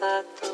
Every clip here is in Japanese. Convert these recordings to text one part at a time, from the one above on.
That.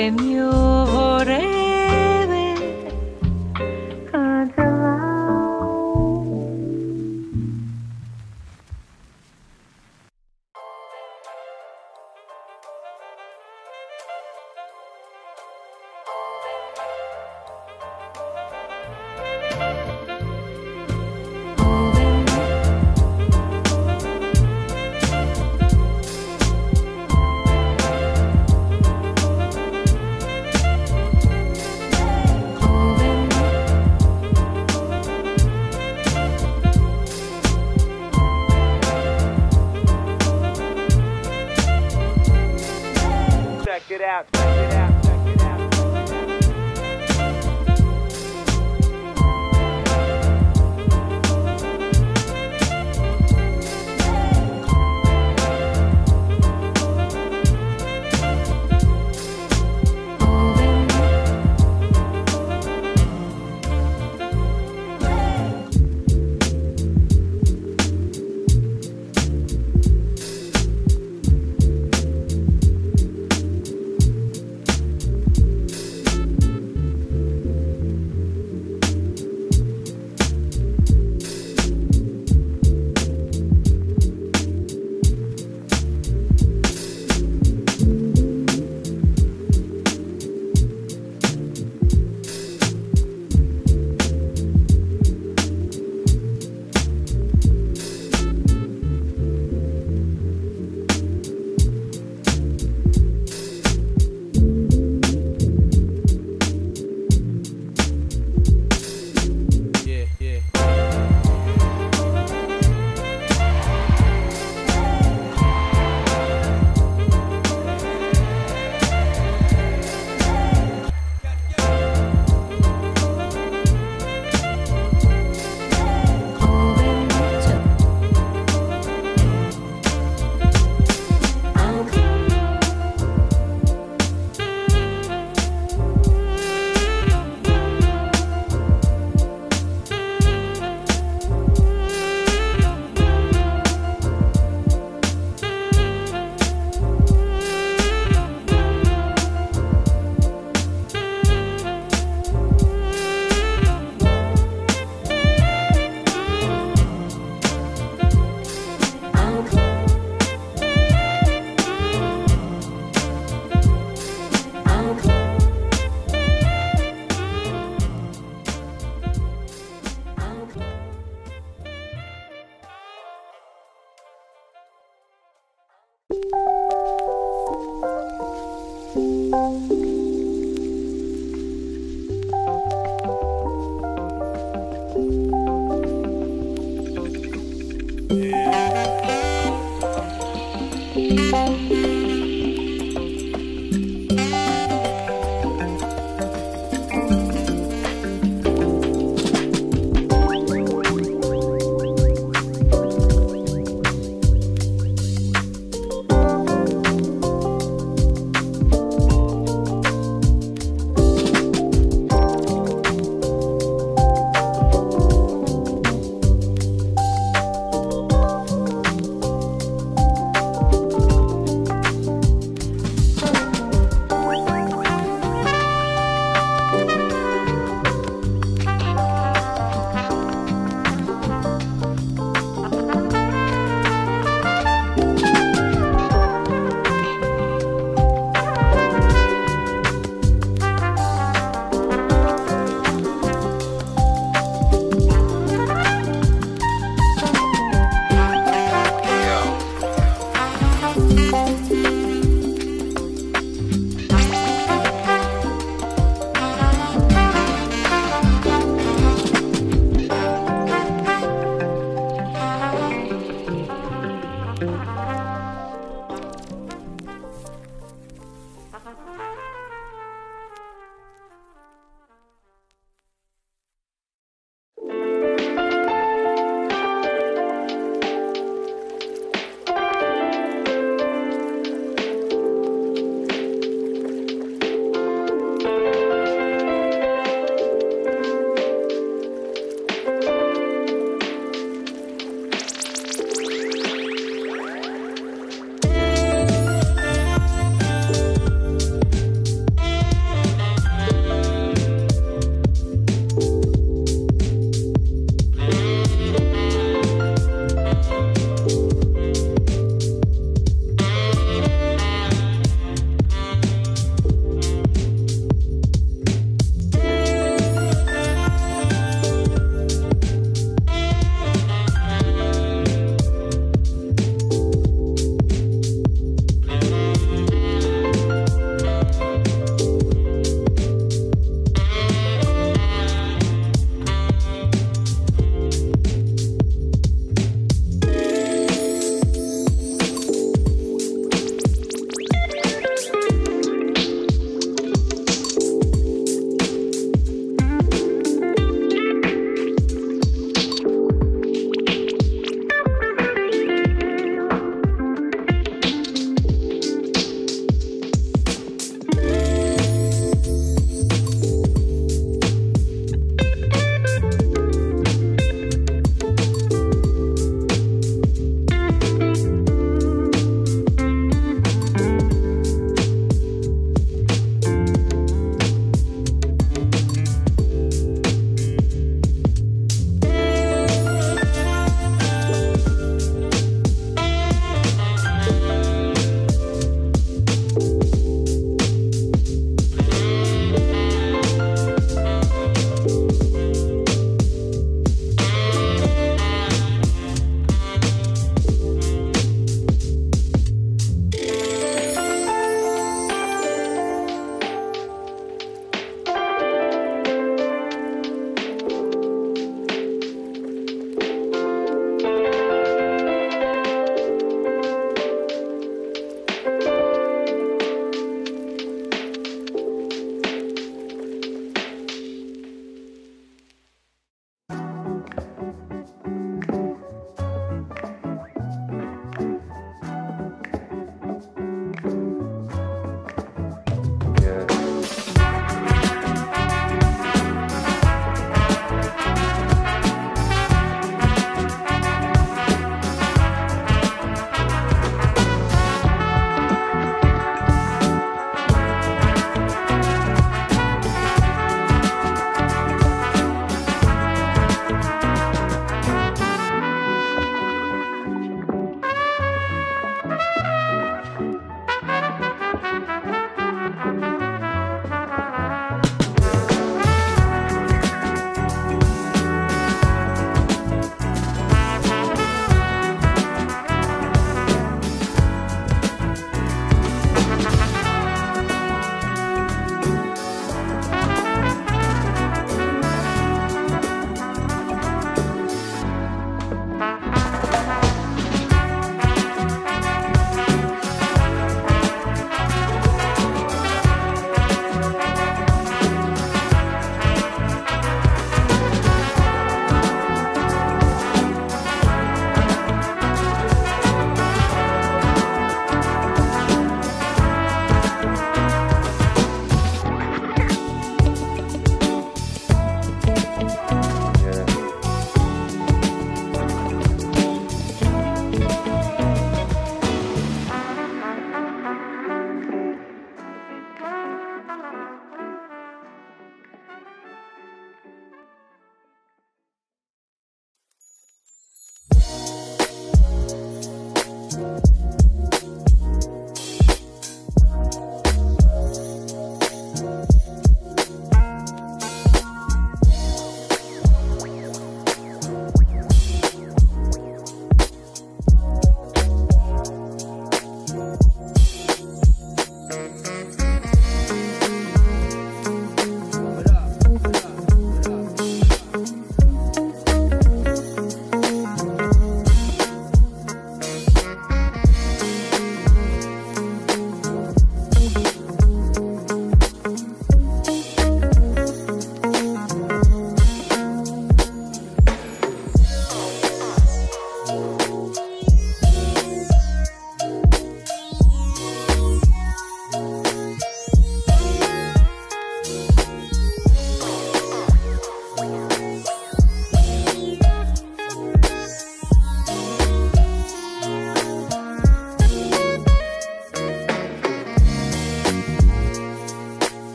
You.